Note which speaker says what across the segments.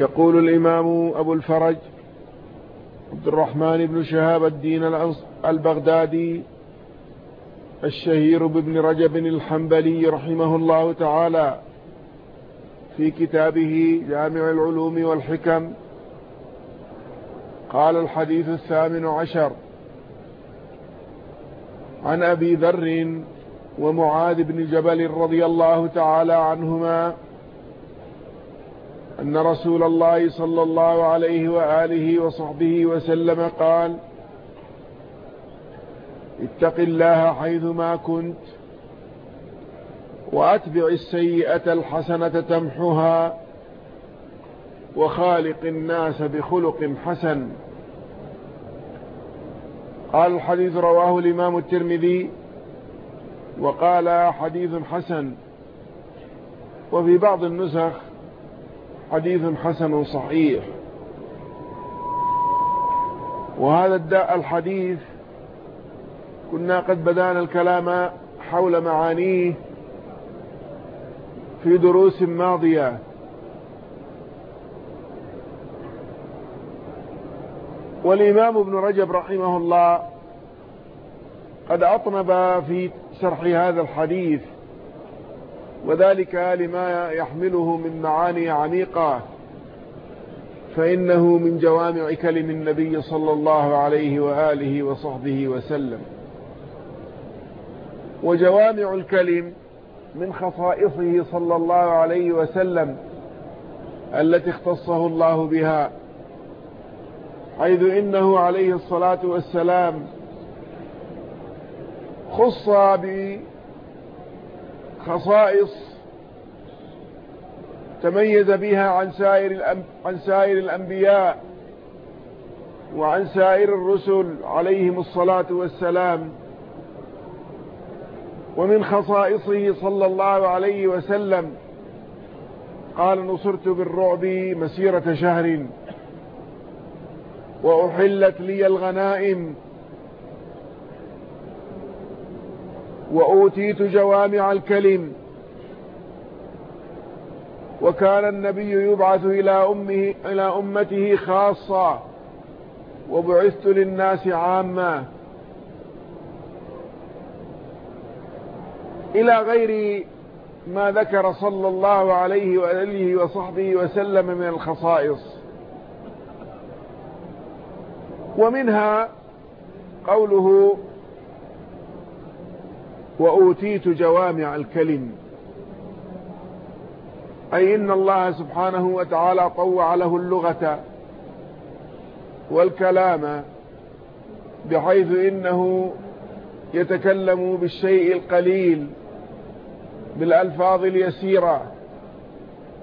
Speaker 1: يقول الإمام أبو الفرج عبد الرحمن بن شهاب الدين البغدادي الشهير بابن رجب الحنبلي رحمه الله تعالى في كتابه جامع العلوم والحكم قال الحديث الثامن عشر عن أبي ذر ومعاذ بن جبل رضي الله تعالى عنهما أن رسول الله صلى الله عليه وآله وصحبه وسلم قال اتق الله حيثما كنت وأتبع السيئة الحسنة تمحها وخالق الناس بخلق حسن قال الحديث رواه الإمام الترمذي وقال حديث حسن وفي بعض النسخ حديث حسن صحيح وهذا الحديث كنا قد بدأنا الكلام حول معانيه في دروس ماضية والإمام ابن رجب رحمه الله قد أطنب في شرح هذا الحديث وذلك لما يحمله من معاني عميقة فإنه من جوامع كلم النبي صلى الله عليه وآله وصحبه وسلم وجوامع الكلم من خصائصه صلى الله عليه وسلم التي اختصه الله بها حيث إنه عليه الصلاة والسلام خص خصائص تميز بها عن سائر عن سائر الأنبياء وعن سائر الرسل عليهم الصلاة والسلام ومن خصائصه صلى الله عليه وسلم قال نصرت بالرعب مسيرة شهر وأحلت لي الغنائم وأوتيت جوامع الكلم وكان النبي يبعث إلى, أمه إلى أمته خاصة وبعثت للناس عامة إلى غير ما ذكر صلى الله عليه وآله وصحبه وسلم من الخصائص ومنها قوله وأوتيت جوامع الكلم أي إن الله سبحانه وتعالى طوع له اللغة والكلام بحيث إنه يتكلم بالشيء القليل بالألفاظ اليسيرة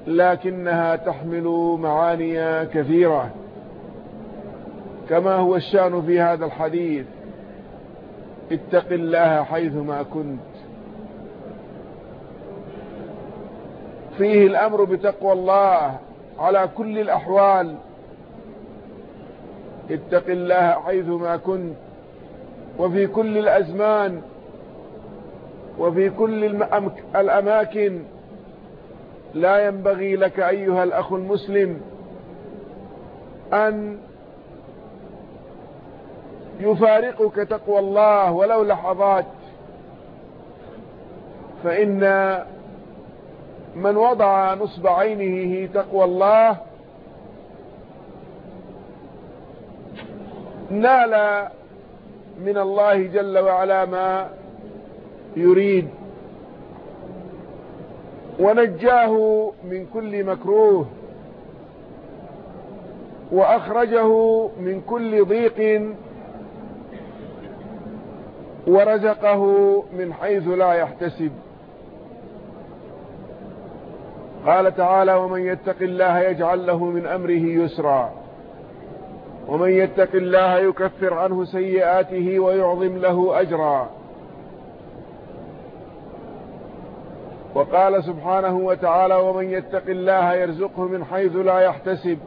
Speaker 1: لكنها تحمل معاني كثيرة كما هو الشان في هذا الحديث اتق الله حيثما كنت فيه الأمر بتقوى الله على كل الأحوال اتق الله حيثما كنت وفي كل الأزمان وفي كل الأماكن لا ينبغي لك أيها الأخ المسلم أن يفارقك تقوى الله ولو لحظات فإن من وضع نصب عينه هي تقوى الله نال من الله جل وعلا ما يريد ونجاه من كل مكروه وأخرجه من كل ضيق ورزقه من حيث لا يحتسب قال تعالى ومن يتق الله يجعل له من أمره يسرا ومن يتق الله يكفر عنه سيئاته ويعظم له أجرا وقال سبحانه وتعالى ومن يتق الله يرزقه من حيث لا يحتسب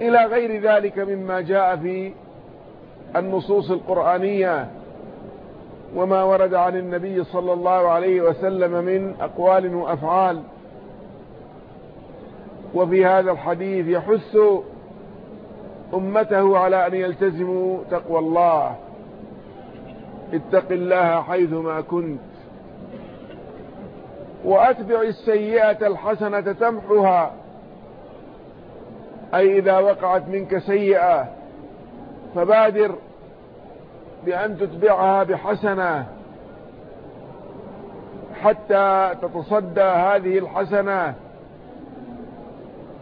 Speaker 1: إلى غير ذلك مما جاء في النصوص القرآنية وما ورد عن النبي صلى الله عليه وسلم من أقوال وأفعال وفي هذا الحديث يحث أمته على أن يلتزموا تقوى الله اتق الله حيثما كنت وأتبع السيئة الحسنة تمحها أي إذا وقعت منك سيئة فبادر بأن تتبعها بحسنة حتى تتصدى هذه الحسنة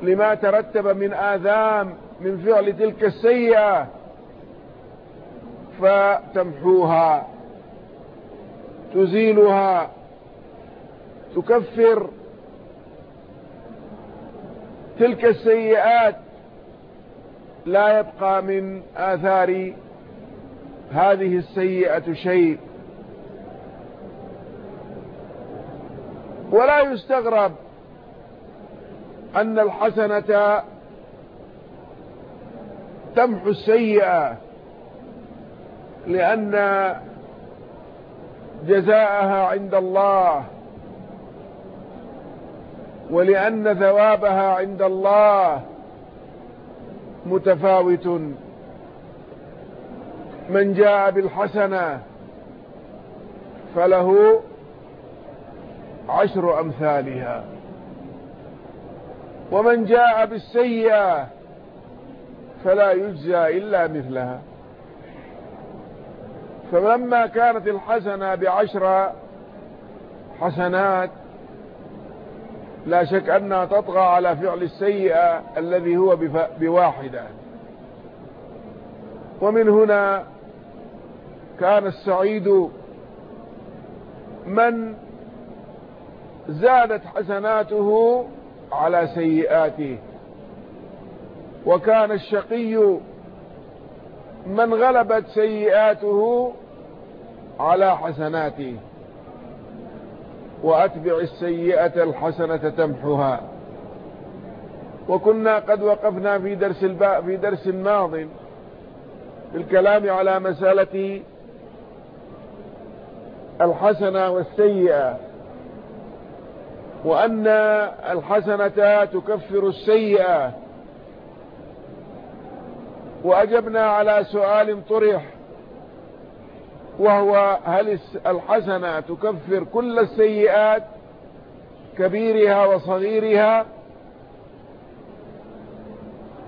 Speaker 1: لما ترتب من آذام من فعل تلك السيئة فتمحوها تزيلها تكفر تلك السيئات لا يبقى من آثار هذه السيئة شيء ولا يستغرب أن الحسنة تمحو السيئة لأن جزاءها عند الله ولأن ثوابها عند الله متفاوت من جاء بالحسنة فله عشر أمثالها ومن جاء بالسيئة فلا يجزى إلا مثلها فلما كانت الحسنة بعشر حسنات لا شك أنها تطغى على فعل السيئة الذي هو بواحدة ومن هنا كان السعيد من زادت حسناته على سيئاته وكان الشقي من غلبت سيئاته على حسناته وأتبع السيئة الحسنة تمحها وكنا قد وقفنا في درس الباء في درس ماض بالكلام على مسألة الحسنة والسيئة وأن الحسنة تكفر السيئة وأجبنا على سؤال طرح وهو هل الحسنة تكفر كل السيئات كبيرها وصغيرها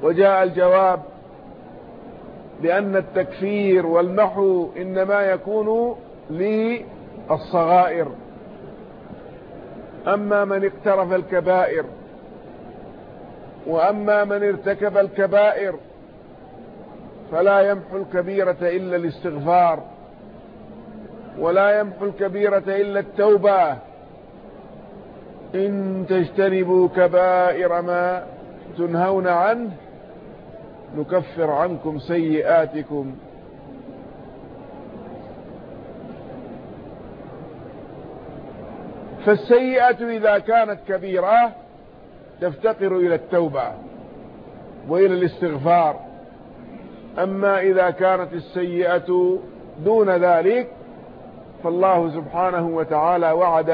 Speaker 1: وجاء الجواب بأن التكفير والمحو إنما يكون للصغائر أما من اقترف الكبائر وأما من ارتكب الكبائر فلا يمحو الكبيرة إلا الاستغفار ولا يمحو الكبيرة إلا التوبة إن تجتنبوا كبائر ما تنهون عنه نكفر عنكم سيئاتكم فالسيئة إذا كانت كبيرة تفتقر إلى التوبة وإلى الاستغفار أما إذا كانت السيئة دون ذلك فالله سبحانه وتعالى وعد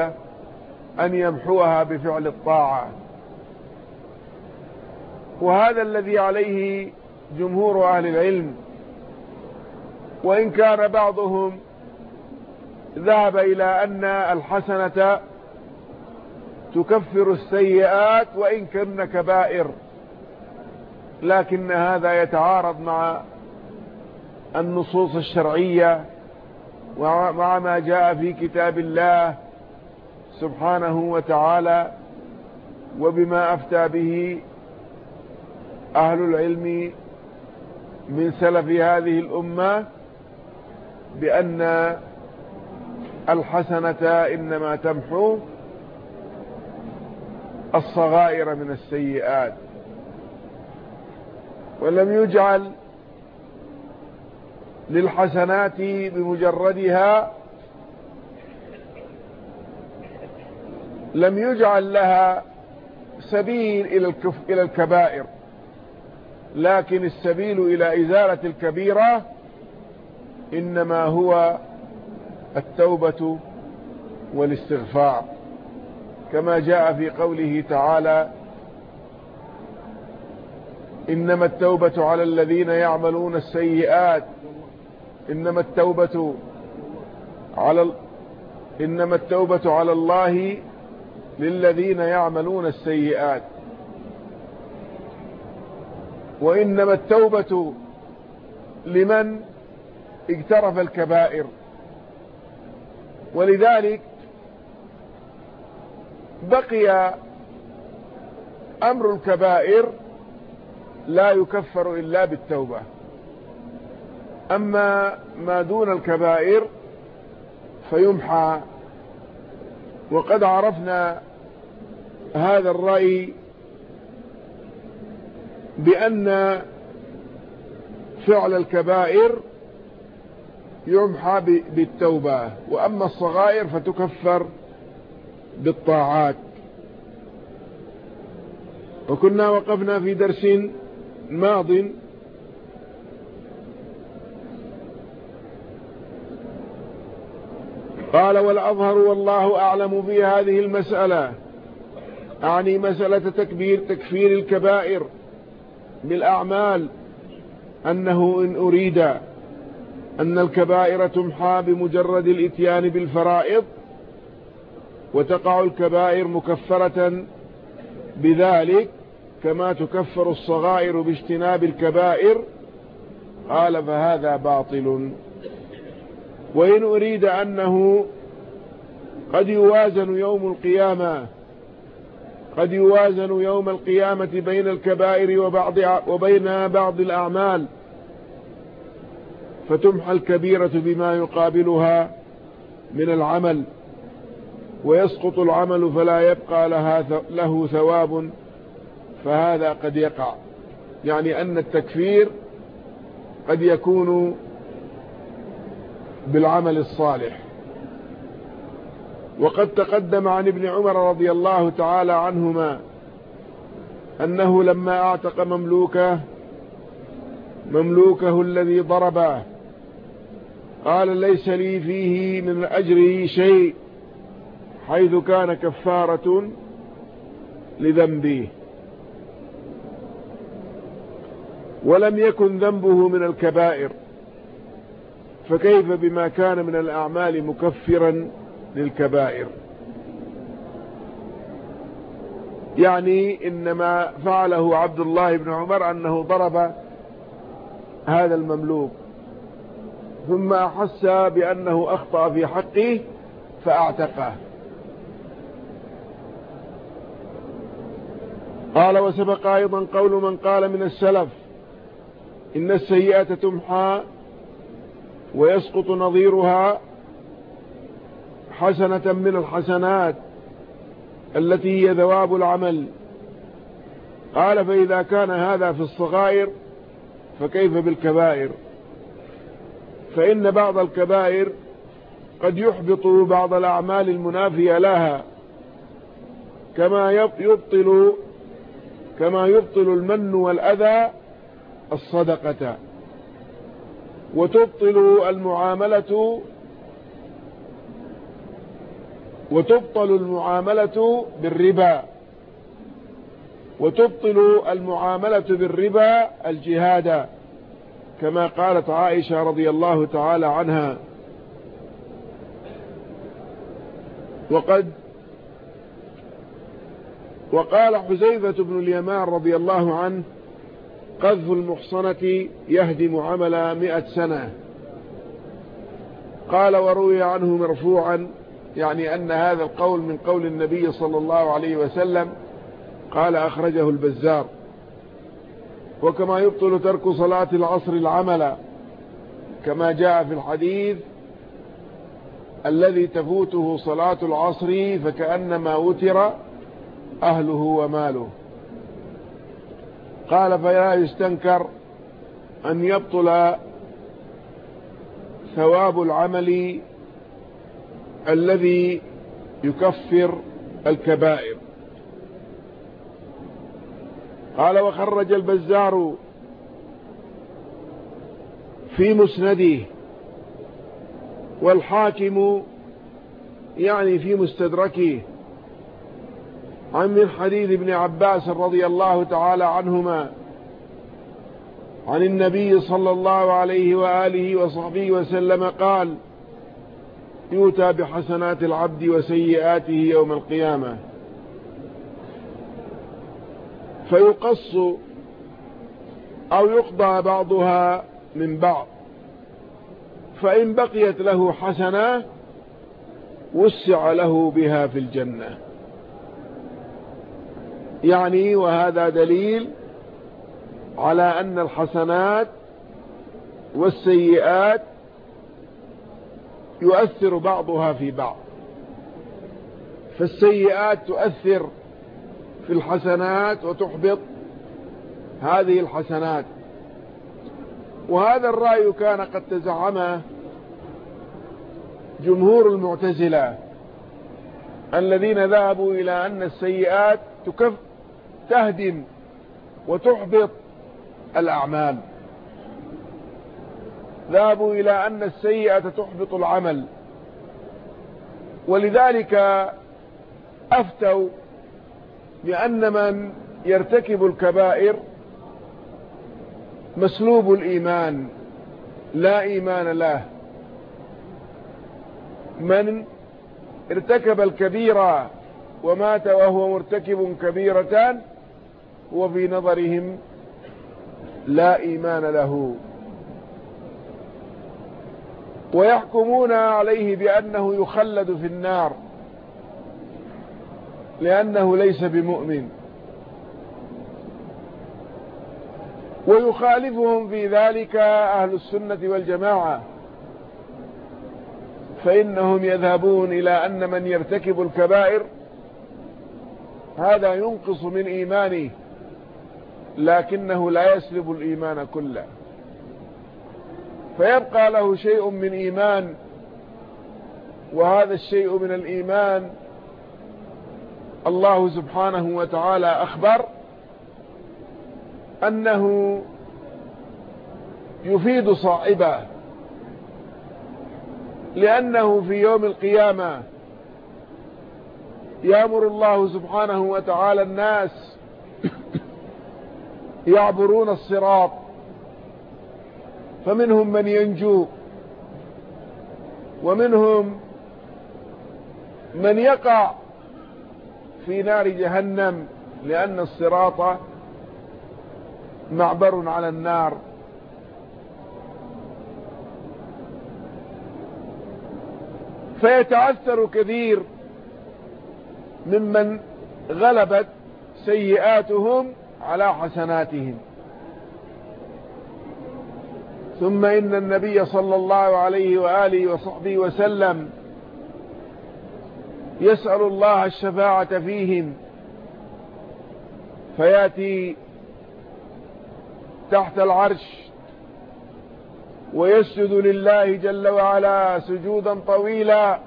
Speaker 1: أن يمحوها بفعل الطاعة وهذا الذي عليه جمهور أهل العلم وإن كان بعضهم ذهب إلى أن الحسنة تكفر السيئات وإن كن كبائر لكن هذا يتعارض مع النصوص الشرعية ومع ما جاء في كتاب الله سبحانه وتعالى وبما أفتى به أهل العلم من سلف هذه الأمة بأن الحسنة إنما تمحو الصغائر من السيئات ولم يجعل للحسنات بمجردها لم يجعل لها سبيل إلى, إلى الكبائر لكن السبيل إلى إزالة الكبيرة إنما هو التوبة والاستغفار كما جاء في قوله تعالى إنما التوبة على الذين يعملون السيئات إنما التوبة على ال... إنما التوبة على الله للذين يعملون السيئات وإنما التوبة لمن اقترف الكبائر ولذلك بقي أمر الكبائر لا يكفر إلا بالتوبة أما ما دون الكبائر فيمحى وقد عرفنا هذا الرأي بأن فعل الكبائر يمحى بالتوبة وأما الصغائر فتكفر بالطاعات وكنا وقفنا في درس ماضٍ قال والأظهر والله أعلم في هذه المسألة أعني مسألة تكبير تكفير الكبائر بالأعمال أنه إن أريد أن الكبائر تمحى بمجرد الاتيان بالفرائض وتقع الكبائر مكفرة بذلك كما تكفر الصغائر باجتناب الكبائر قال فهذا باطل وإن أريد أنه قد يوازن يوم القيامة قد يوازن يوم القيامة بين الكبائر وبعض وبين بعض الأعمال فتمحى الكبيرة بما يقابلها من العمل ويسقط العمل فلا يبقى لها له ثواب فهذا قد يقع يعني أن التكفير قد يكون بالعمل الصالح وقد تقدم عن ابن عمر رضي الله تعالى عنهما أنه لما اعتق مملوكه مملوكه الذي ضربه قال ليس لي فيه من أجره شيء حيث كان كفارة لذنبي ولم يكن ذنبه من الكبائر فكيف بما كان من الأعمال مكفرا للكبائر يعني إنما فعله عبد الله بن عمر أنه ضرب هذا المملوك ثم أحس بأنه أخطأ في حقه فأعتقه قال وسبق أيضا قول من قال من السلف إن السيئة تمحى ويسقط نظيرها حسنة من الحسنات التي هي ذواب العمل قال فإذا كان هذا في الصغائر فكيف بالكبائر فإن بعض الكبائر قد يحبط بعض الأعمال المنافية لها كما يبطل كما يبطل المن والأذى الصدقة وتبطل المعاملة وتبطل المعاملة بالربا وتبطل المعاملة بالربا الجهاد كما قالت عائشة رضي الله تعالى عنها وقد وقال حزيفة بن اليمان رضي الله عنه قذف المحصنة يهدم عمل مئة سنة قال وروي عنه مرفوعا يعني أن هذا القول من قول النبي صلى الله عليه وسلم قال أخرجه البزار وكما يبطل ترك صلاة العصر العمل كما جاء في الحديث الذي تفوته صلاة العصر فكأنما وتر أهله وماله قال فلا يستنكر أن يبطل ثواب العمل الذي يكفر الكبائر قال وخرج البزار في مسنده والحاكم يعني في مستدركه عن من حديث ابن عباس رضي الله تعالى عنهما عن النبي صلى الله عليه وآله وصحبه وسلم قال يؤتى بحسنات العبد وسيئاته يوم القيامة فيقص أو يقضى بعضها من بعض فإن بقيت له حسنة وسع له بها في الجنة يعني وهذا دليل على أن الحسنات والسيئات يؤثر بعضها في بعض فالسيئات تؤثر في الحسنات وتحبط هذه الحسنات وهذا الرأي كان قد تزعمه جمهور المعتزلة الذين ذهبوا إلى أن السيئات تهدم وتحبط الأعمال ذهبوا إلى أن السيئة تحبط العمل ولذلك أفتوا بأن من يرتكب الكبائر مسلوب الإيمان لا إيمان له من ارتكب الكبيرة ومات وهو مرتكب كبيرتان وفي نظرهم لا إيمان له ويحكمون عليه بأنه يخلد في النار لأنه ليس بمؤمن ويخالفهم في ذلك أهل السنة والجماعة فإنهم يذهبون إلى أن من يرتكب الكبائر هذا ينقص من إيمانه لكنه لا يسلب الإيمان كله فيبقى له شيء من إيمان وهذا الشيء من الإيمان الله سبحانه وتعالى أخبر أنه يفيد صاحبه لأنه في يوم القيامة يأمر الله سبحانه وتعالى الناس يعبرون الصراط فمنهم من ينجو ومنهم من يقع في نار جهنم لأن الصراط معبر على النار فيتعثر كثير ممن غلبت سيئاتهم على حسناتهم ثم إن النبي صلى الله عليه وآله وصحبه وسلم يسأل الله الشفاعة فيهم فيأتي تحت العرش ويسجد لله جل وعلا سجودا طويلا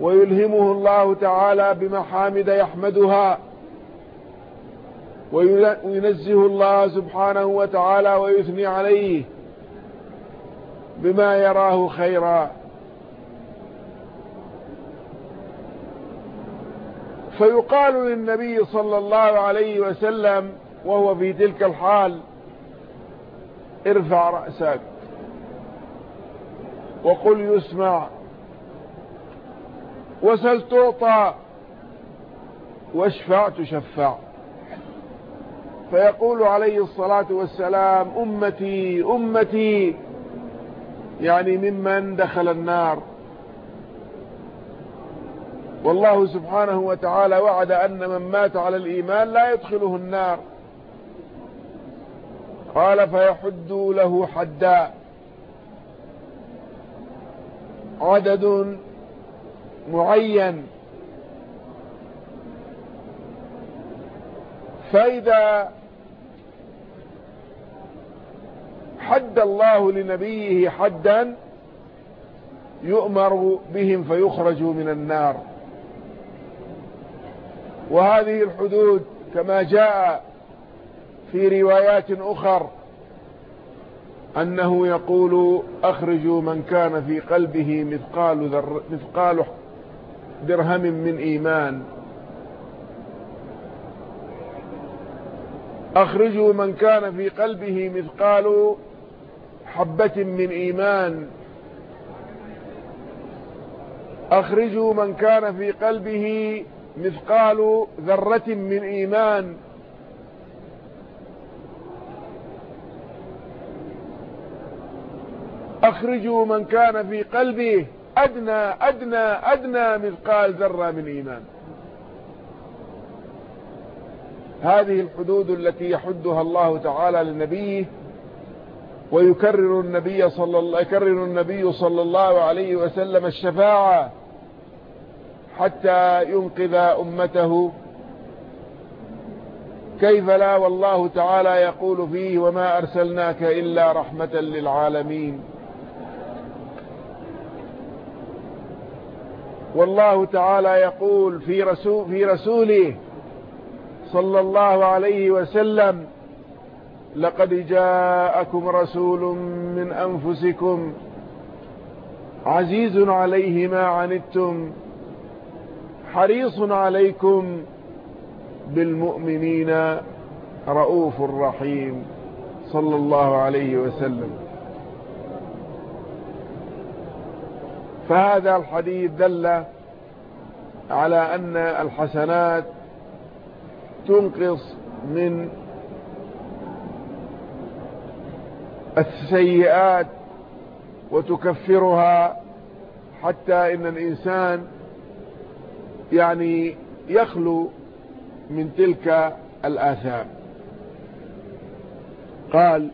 Speaker 1: ويلهمه الله تعالى بمحامد يحمدها وينزه الله سبحانه وتعالى ويثني عليه بما يراه خيرا فيقال للنبي صلى الله عليه وسلم وهو في تلك الحال ارفع رأسك وقل يسمع وسل تعطى واشفع تشفع فيقول عليه الصلاة والسلام أمتي أمتي يعني ممن دخل النار والله سبحانه وتعالى وعد أن من مات على الإيمان لا يدخله النار قال فيحد له حدا عدد معين فإذا حد الله لنبيه حدا يؤمر بهم فيخرجوا من النار وهذه الحدود كما جاء في روايات أخر أنه يقول أخرجوا من كان في قلبه مثقال, مثقال درهم من إيمان أخرجوا من كان في قلبه مثقال حبة من إيمان أخرجوا من كان في قلبه مثقال ذرة من إيمان أخرجوا من كان في قلبه أدنى أدنى أدنى مثقال ذرة من إيمان هذه الحدود التي يحدها الله تعالى لنبيه ويكرر النبي صلى الله يكرر النبي صلى الله عليه وسلم الشفاعة حتى ينقذ أمته كيف لا والله تعالى يقول فيه وما أرسلناك إلا رحمة للعالمين والله تعالى يقول في رسول في رسوله صلى الله عليه وسلم لقد جاءكم رسول من أنفسكم عزيز عليه ما عنتم حريص عليكم بالمؤمنين رؤوف رحيم صلى الله عليه وسلم فهذا الحديث دل على أن الحسنات تنقص من السيئات وتكفرها حتى ان الانسان يعني يخلو من تلك الاثام قال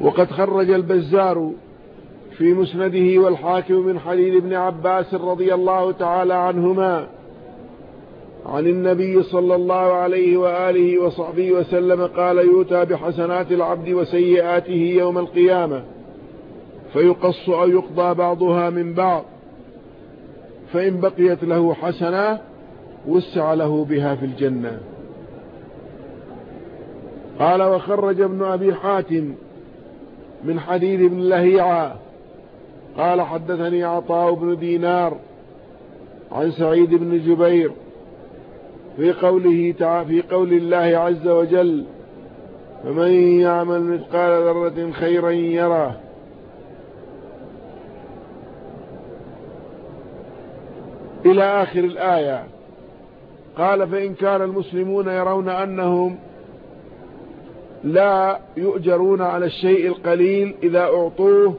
Speaker 1: وقد خرج البزار في مسنده والحاكم من حليل بن عباس رضي الله تعالى عنهما عن النبي صلى الله عليه وآله وصحبه وسلم قال يؤتى بحسنات العبد وسيئاته يوم القيامة فيقص أو يقضى بعضها من بعض فإن بقيت له حسنة وسع له بها في الجنة قال وخرج ابن أبي حاتم من حديث ابن لهيعه قال حدثني عطاء بن دينار عن سعيد بن جبير في قوله تعالى في قول الله عز وجل فمن يعمل مثقال ذرة خيرا يره إلى آخر الآية قال فإن كان المسلمون يرون أنهم لا يؤجرون على الشيء القليل إذا أعطوه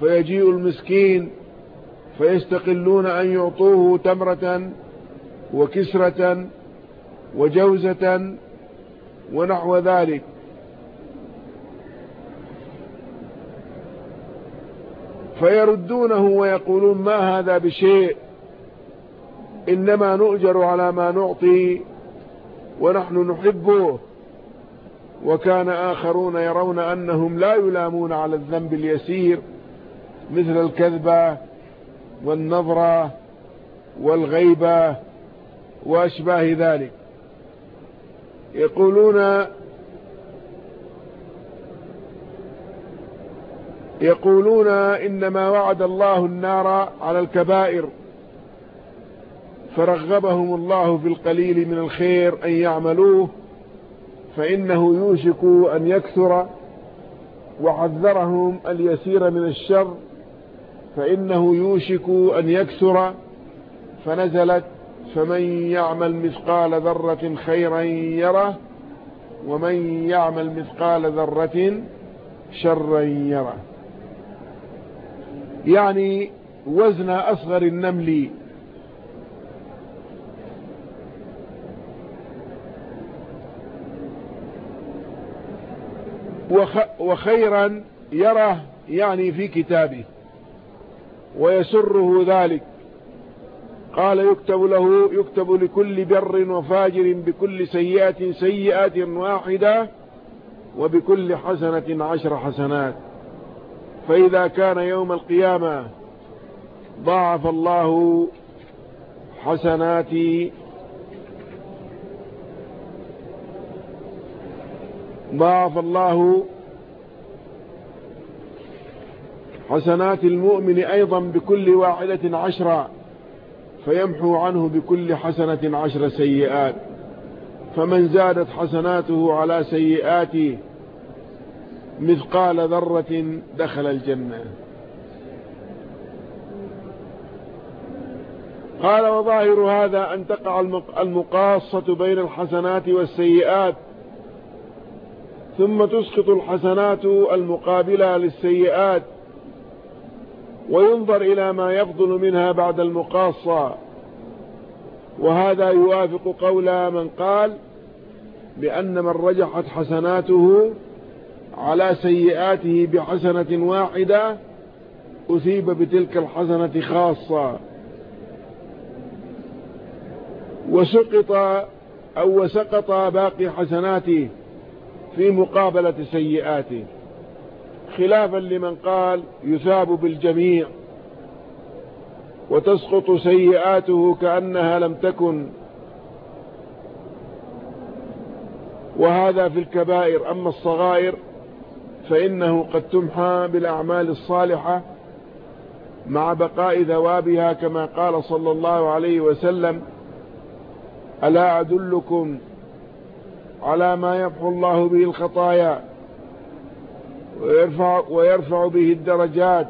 Speaker 1: فيجيء المسكين فيستقلون أن يعطوه تمرة وكسرة وجوزة ونحو ذلك فيردونه ويقولون ما هذا بشيء إنما نؤجر على ما نعطي ونحن نحبه وكان آخرون يرون أنهم لا يلامون على الذنب اليسير مثل الكذبة والنظرة والغيبة وأشباه ذلك يقولون يقولون إنما وعد الله النار على الكبائر فرغبهم الله في القليل من الخير أن يعملوه فإنه يوشك أن يكثر وحذرهم اليسير من الشر فإنه يوشك أن يكسر فنزلت فمن يعمل مثقال ذرة خيرا يره ومن يعمل مثقال ذرة شرا يره يعني وزن أصغر النمل وخيرا يره يعني في كتابه ويسره ذلك قال يكتب له يكتب لكل بر وفاجر بكل سيئة سيئة واحدة وبكل حسنة عشر حسنات فإذا كان يوم القيامة ضاعف الله حسنات ضاعف الله حسنات المؤمن أيضا بكل واحدة عشرة فيمحو عنه بكل حسنة عشر سيئات فمن زادت حسناته على سيئاته مثقال ذرة دخل الجنة قال وظاهر هذا أن تقع المقاصة بين الحسنات والسيئات ثم تسقط الحسنات المقابلة للسيئات وينظر إلى ما يفضل منها بعد المقاصة وهذا يوافق قول من قال بأن من رجحت حسناته على سيئاته بحسنة واحدة أثيب بتلك الحسنة خاصة وسقط أو سقط باقي حسناته في مقابلة سيئاته خلافا لمن قال يثاب بالجميع وتسقط سيئاته كأنها لم تكن وهذا في الكبائر أما الصغائر فإنه قد تمحى بالأعمال الصالحة مع بقاء ثوابها كما قال صلى الله عليه وسلم ألا أدلكم على ما يمحو الله به الخطايا ويرفع, ويرفع به الدرجات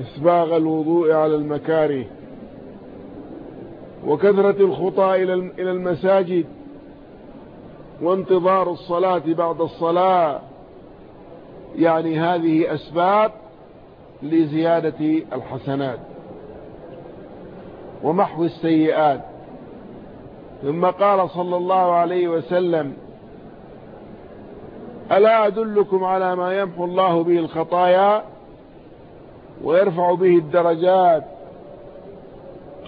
Speaker 1: إسباغ الوضوء على المكاره وكثرة الخطى إلى المساجد وانتظار الصلاة بعد الصلاة يعني هذه أسباب لزيادة الحسنات ومحو السيئات ثم قال صلى الله عليه وسلم ألا أدلكم على ما يمحو الله به الخطايا ويرفع به الدرجات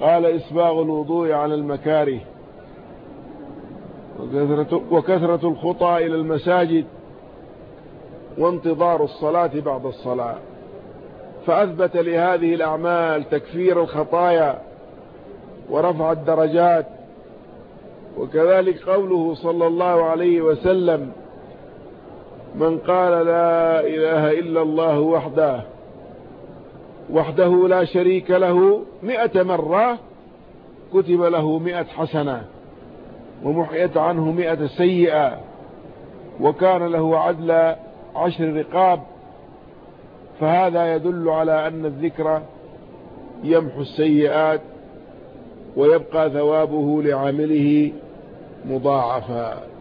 Speaker 1: قال إسباغ الوضوء على المكاره وكثرة, وكثرة الخطى إلى المساجد وانتظار الصلاة بعد الصلاة فأثبت لهذه الأعمال تكفير الخطايا ورفع الدرجات وكذلك قوله صلى الله عليه وسلم من قال لا إله إلا الله وحده وحده لا شريك له مئة مرة كتب له مئة حسنة ومحيت عنه مئة سيئة وكان له عدل عشر رقاب فهذا يدل على أن الذكر يمحو السيئات ويبقى ثوابه لعامله مضاعفا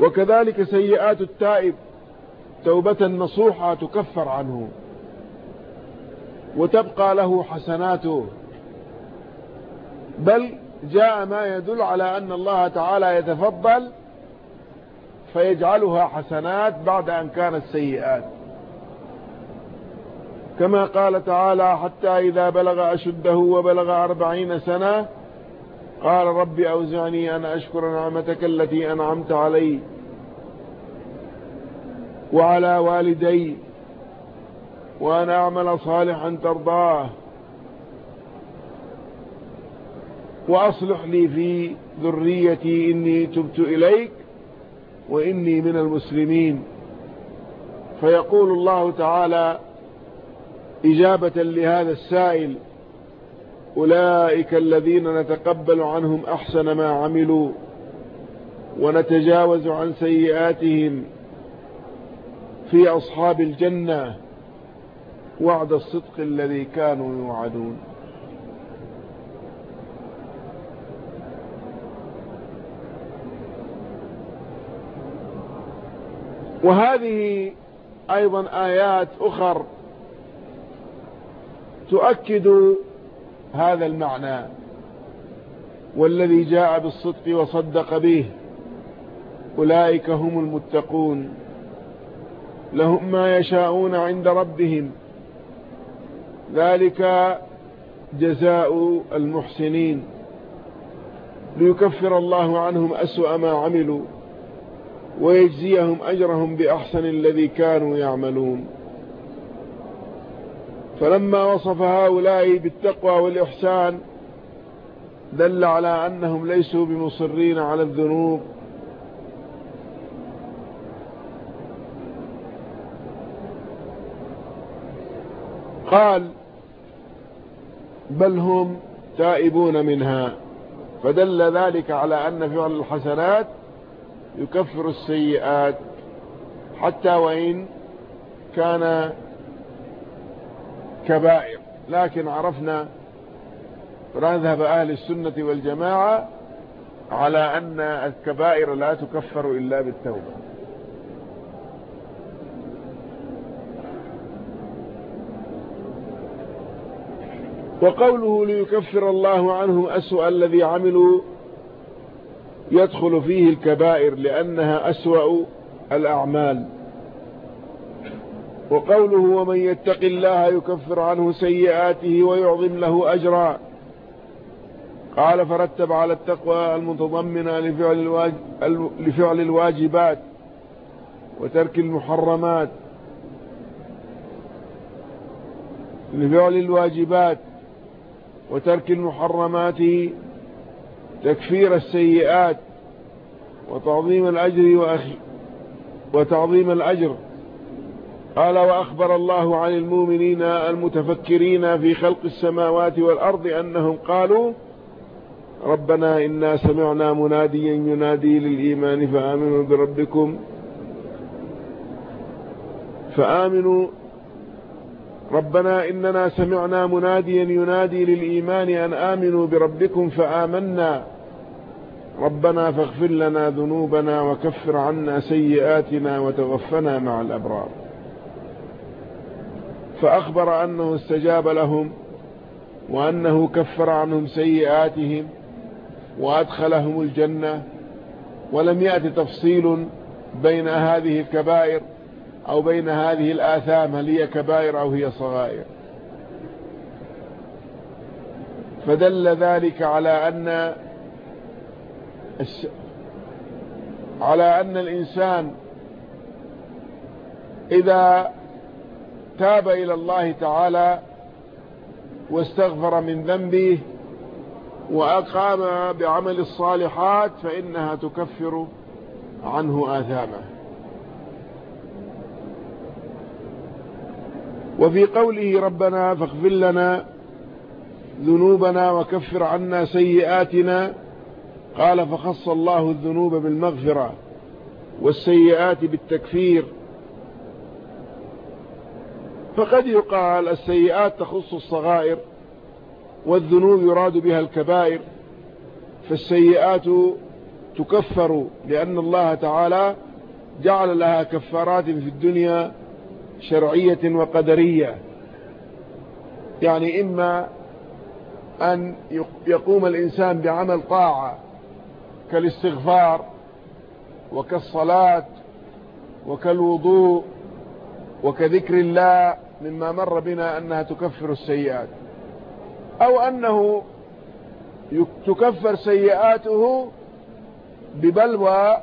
Speaker 1: وكذلك سيئات التائب توبة نصوحة تكفر عنه وتبقى له حسناته بل جاء ما يدل على أن الله تعالى يتفضل فيجعلها حسنات بعد أن كانت سيئات كما قال تعالى حتى إذا بلغ أشده وبلغ أربعين سنة قال رب أوزعني أن أشكر نعمتك التي أنعمت علي وعلى والدي وأن أعمل صالحا ترضاه وأصلح لي في ذريتي إني تبت إليك وإني من المسلمين فيقول الله تعالى إجابة لهذا السائل أولئك الذين نتقبل عنهم أحسن ما عملوا ونتجاوز عن سيئاتهم في أصحاب الجنة وعد الصدق الذي كانوا يوعدون وهذه أيضا آيات أخر تؤكد هذا المعنى والذي جاء بالصدق وصدق به أولئك هم المتقون لهم ما يشاءون عند ربهم ذلك جزاء المحسنين ليكفر الله عنهم أسوأ ما عملوا ويجزيهم أجرهم بأحسن الذي كانوا يعملون فلما وصف هؤلاء بالتقوى والإحسان دل على أنهم ليسوا بمصرين على الذنوب قال بل هم تائبون منها فدل ذلك على أن فعل الحسنات يكفر السيئات حتى وإن كان كبائر لكن عرفنا مذهب أهل السنة والجماعة على أن الكبائر لا تكفر إلا بالتوبة وقوله ليكفر الله عنهم أسوأ الذي عملوا يدخل فيه الكبائر لأنها أسوأ الأعمال وقوله ومن يتق الله يكفر عنه سيئاته ويعظم له أجرا قال فرتب على التقوى المتضمنة لفعل, لفعل الواجبات وترك المحرمات لفعل الواجبات وترك المحرمات تكفير السيئات وتعظيم الأجر وتعظيم الأجر قال وأخبر الله عن المؤمنين المتفكرين في خلق السماوات والأرض أنهم قالوا ربنا إنا سمعنا مناديا ينادي للإيمان فآمنوا بربكم فآمنوا ربنا إننا سمعنا مناديا ينادي للإيمان أن آمنوا بربكم فآمنا ربنا فاغفر لنا ذنوبنا وكفر عنا سيئاتنا وتوفنا مع الأبرار فأخبر أنه استجاب لهم وأنه كفر عنهم سيئاتهم وأدخلهم الجنة ولم يأتي تفصيل بين هذه الكبائر أو بين هذه الآثام هل هي كبائر أو هي صغائر فدل ذلك على أن على أن الإنسان إذا تاب إلى الله تعالى واستغفر من ذنبه وأقام بعمل الصالحات فإنها تكفر عنه آثامه وفي قوله ربنا فاغفر لنا ذنوبنا وكفر عنا سيئاتنا قال فخص الله الذنوب بالمغفرة والسيئات بالتكفير فقد يقال السيئات تخص الصغائر والذنوب يراد بها الكبائر فالسيئات تكفر لأن الله تعالى جعل لها كفارات في الدنيا شرعية وقدرية يعني إما أن يقوم الإنسان بعمل طاعة كالاستغفار وكالصلاة وكالوضوء وكذكر الله مما مر بنا أنها تكفر السيئات أو أنه تكفر سيئاته ببلوى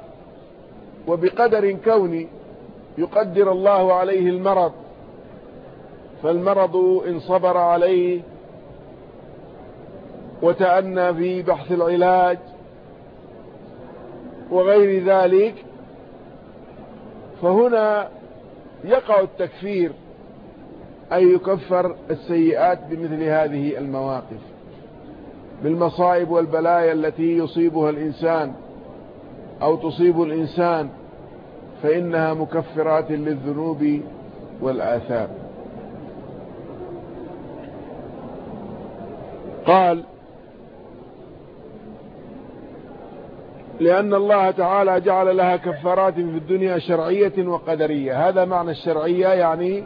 Speaker 1: وبقدر كوني يقدر الله عليه المرض فالمرض إن صبر عليه وتأنى في بحث العلاج وغير ذلك فهنا يقع التكفير أن يكفر السيئات بمثل هذه المواقف بالمصائب والبلايا التي يصيبها الإنسان أو تصيب الإنسان فإنها مكفرات للذنوب والآثار قال لأن الله تعالى جعل لها كفارات في الدنيا شرعية وقدرية هذا معنى الشرعية يعني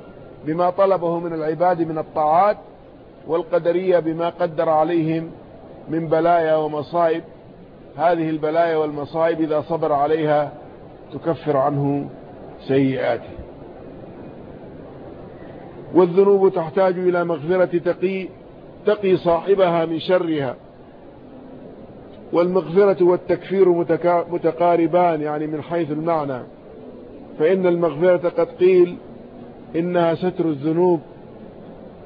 Speaker 1: بما طلبه من العباد من الطاعات والقدرية بما قدر عليهم من بلايا ومصائب هذه البلايا والمصائب إذا صبر عليها تكفر عنه سيئاته والذنوب تحتاج إلى مغفرة تقي تقي صاحبها من شرها والمغفرة والتكفير متقاربان يعني من حيث المعنى فإن المغفرة قد قيل إنها ستر الذنوب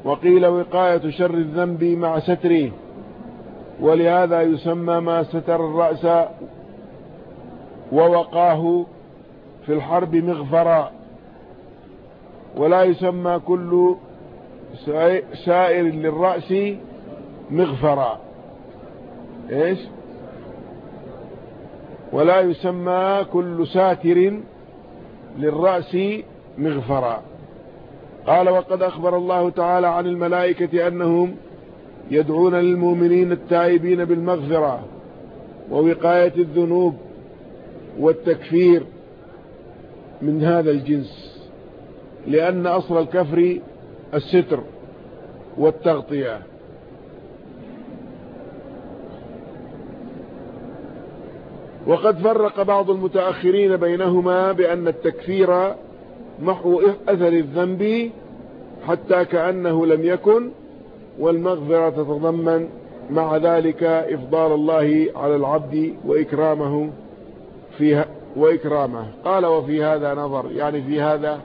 Speaker 1: وقيل وقاية شر الذنب مع ستره ولهذا يسمى ما ستر الرأس ووقاه في الحرب مغفرا ولا يسمى كل سائر للرأس مغفرا ايش ولا يسمى كل ساتر للرأس مغفرا قال وقد أخبر الله تعالى عن الملائكة أنهم يدعون للمؤمنين التائبين بالمغفرة ووقاية الذنوب والتكفير من هذا الجنس لأن أصل الكفر الستر والتغطية وقد فرق بعض المتأخرين بينهما بأن التكفير محو أثر الذنب حتى كأنه لم يكن والمغفرة تتضمن مع ذلك إفضال الله على العبد وإكرامه فيها وإكرامه قال وفي هذا نظر يعني في هذا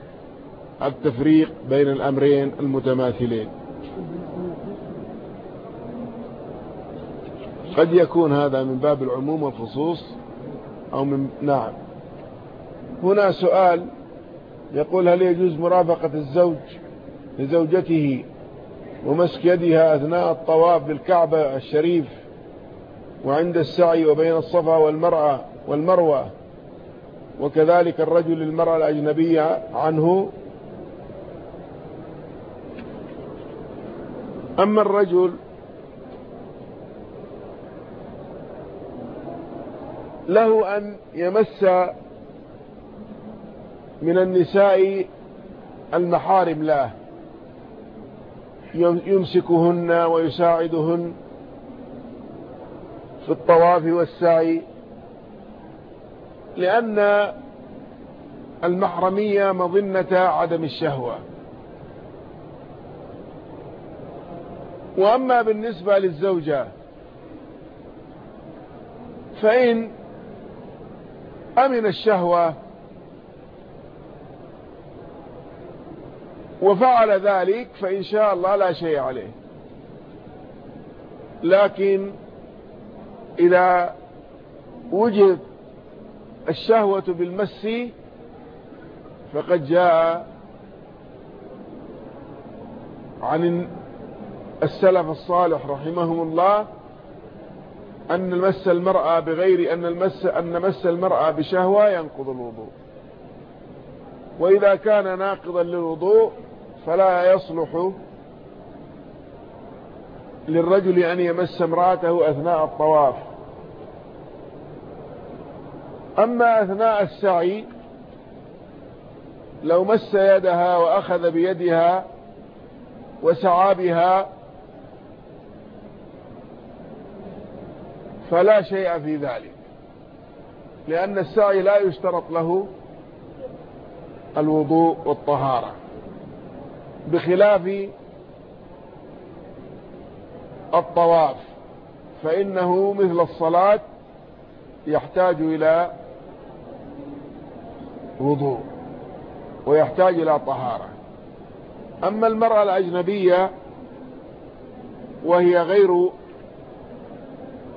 Speaker 1: التفريق بين الأمرين المتماثلين قد يكون هذا من باب العموم والخصوص أو من نعم هنا سؤال يقول هل يجوز مرافقة الزوج لزوجته ومسك يدها أثناء الطواف بالكعبة الشريف وعند السعي وبين الصفا والمرأة والمروة وكذلك الرجل للمرأة الأجنبية عنه أما الرجل له أن يمس من النساء المحارم له يمسكهن ويساعدهن في الطواف والسعي لأن المحرمية مظنة عدم الشهوة وأما بالنسبة للزوجة فإن أمن الشهوة وفعل ذلك فإن شاء الله لا شيء عليه لكن إذا وجد الشهوة بالمس فقد جاء عن السلف الصالح رحمهم الله أن المس المرأة بغير أن المس أن مس المرأة بشهوة ينقض الوضوء وإذا كان ناقضا للوضوء فلا يصلح للرجل أن يمس امرأته أثناء الطواف أما أثناء السعي لو مس يدها وأخذ بيدها وسعى بها فلا شيء في ذلك لأن السعي لا يشترط له الوضوء والطهارة بخلاف الطواف فإنه مثل الصلاة يحتاج إلى وضوء ويحتاج إلى طهارة أما المرأة الأجنبية وهي غير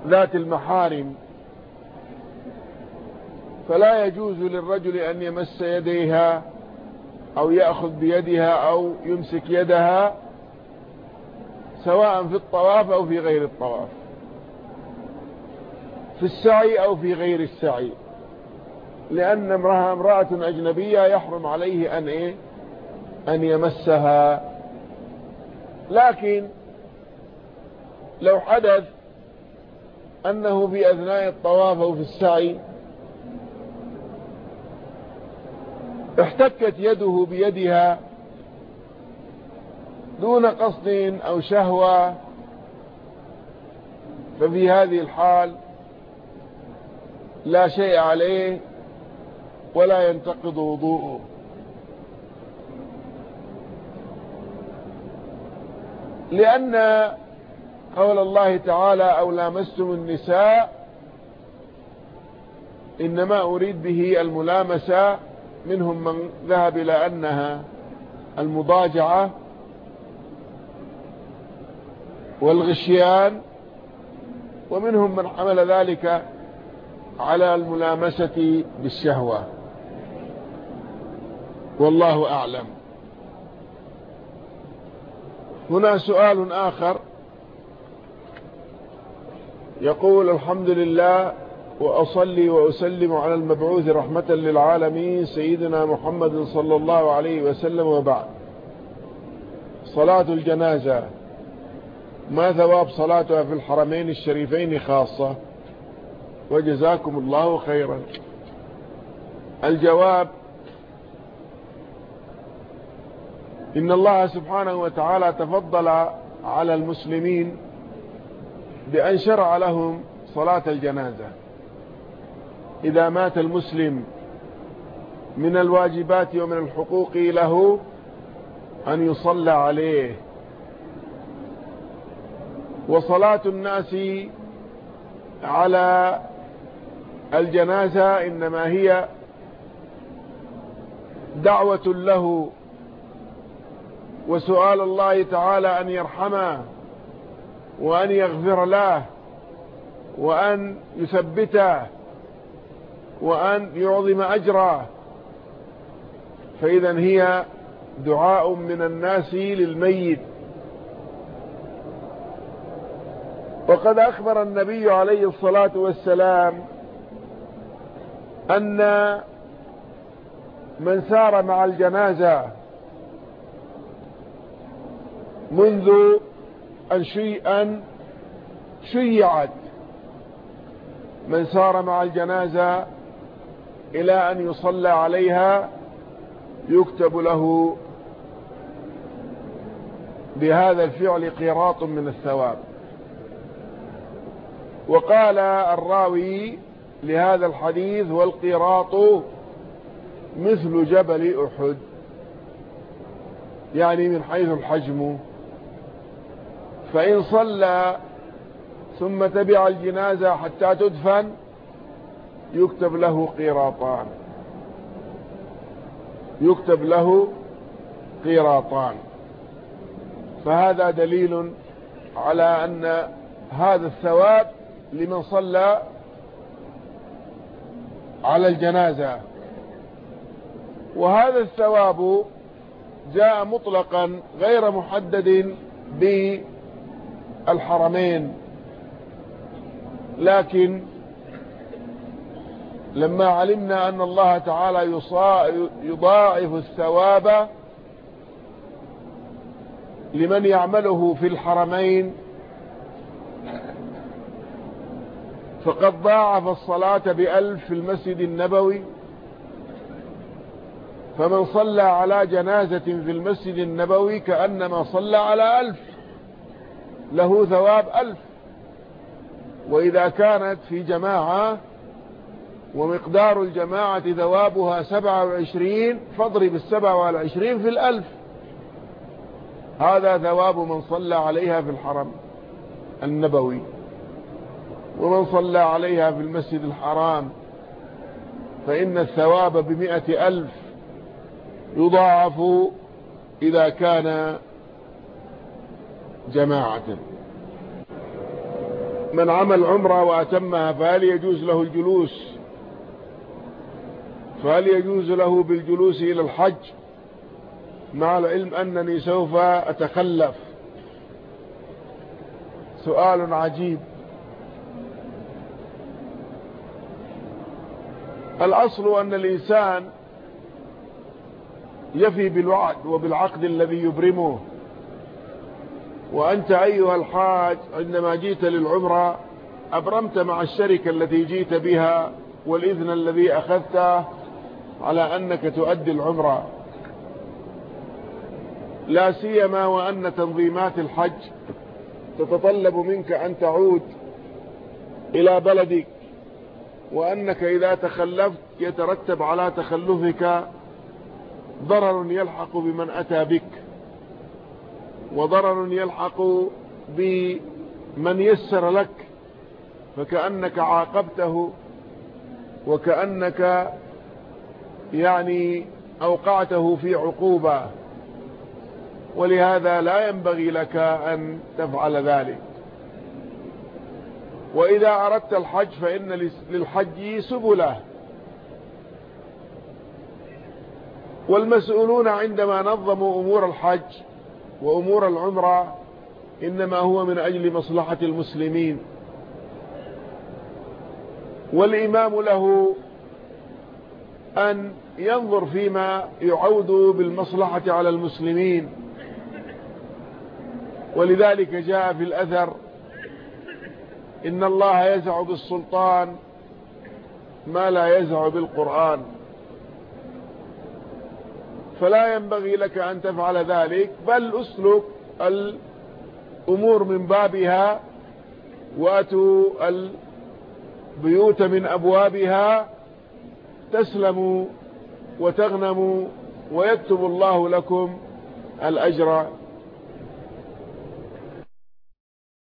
Speaker 1: ذات المحارم فلا يجوز للرجل أن يمس يديها أو يأخذ بيدها أو يمسك يدها سواء في الطواف أو في غير الطواف في السعي أو في غير السعي لأن امرأة امرأة أجنبية يحرم عليه أن إيه أن يمسها لكن لو حدث أنه في أثناء الطواف أو في السعي احتكت يده بيدها دون قصد أو شهوة ففي هذه الحال لا شيء عليه ولا ينتقض وضوءه لأن قول الله تعالى أو لامستم النساء إنما أريد به الملامسة منهم من ذهب إلى أنها المضاجعة والغشيان ومنهم من حمل ذلك على الملامسة بالشهوة والله أعلم هنا سؤال آخر يقول الحمد لله وأصلي وأسلم على المبعوث رحمة للعالمين سيدنا محمد صلى الله عليه وسلم وبعد صلاة الجنازة ما ثواب صلاتها في الحرمين الشريفين خاصة وجزاكم الله خيرا الجواب إن الله سبحانه وتعالى تفضل على المسلمين بأن شرع لهم صلاة الجنازة إذا مات المسلم من الواجبات ومن الحقوق له أن يصلى عليه وصلاة الناس على الجنازة إنما هي دعوة له وسؤال الله تعالى أن يرحمه وأن يغفر له وأن يثبته وأن يعظم أجره فإذا هي دعاء من الناس للميت وقد أخبر النبي عليه الصلاة والسلام أن من سار مع الجنازة منذ أن شيئا شيعت من سار مع الجنازة إلى أن يصلى عليها يكتب له بهذا الفعل قيراط من الثواب وقال الراوي لهذا الحديث والقيراط مثل جبل أحد يعني من حيث الحجم فإن صلى ثم تبع الجنازة حتى تدفن يكتب له قيراطان يكتب له قيراطان فهذا دليل على أن هذا الثواب لمن صلى على الجنازة وهذا الثواب جاء مطلقا غير محدد بالحرمين لكن لما علمنا أن الله تعالى يضاعف الثواب لمن يعمله في الحرمين فقد ضاعف الصلاة بألف في المسجد النبوي فمن صلى على جنازة في المسجد النبوي كأنما صلى على ألف له ثواب ألف وإذا كانت في جماعة ومقدار الجماعة ثوابها سبعة وعشرين فاضرب السبعة والعشرين في الألف هذا ثواب من صلى عليها في الحرم النبوي ومن صلى عليها في المسجد الحرام فإن الثواب بمئة ألف يضاعف إذا كان جماعة من عمل عمره وأتمها فهل يجوز له الجلوس فهل يجوز له بالجلوس إلى الحج مع العلم أنني سوف أتخلف سؤال عجيب الأصل أن الإنسان يفي بالوعد وبالعقد الذي يبرمه وأنت أيها الحاج عندما جيت للعمرة أبرمت مع الشركة التي جيت بها والإذن الذي أخذته على أنك تؤدي العمرة لا سيما وأن تنظيمات الحج تتطلب منك أن تعود إلى بلدك وأنك إذا تخلفت يترتب على تخلفك ضرر يلحق بمن أتى بك وضرر يلحق بمن يسر لك فكأنك عاقبته وكأنك يعني أوقعته في عقوبة ولهذا لا ينبغي لك أن تفعل ذلك وإذا أردت الحج فإن للحج سبله والمسؤولون عندما نظموا أمور الحج وأمور العمرة إنما هو من أجل مصلحة المسلمين والإمام له أن ينظر فيما يعود بالمصلحة على المسلمين ولذلك جاء في الأثر إن الله يزع بالسلطان ما لا يزع بالقرآن فلا ينبغي لك أن تفعل ذلك بل أسلك الأمور من بابها وأتوا البيوت من أبوابها تسلموا وتغنموا ويكتب الله لكم الأجر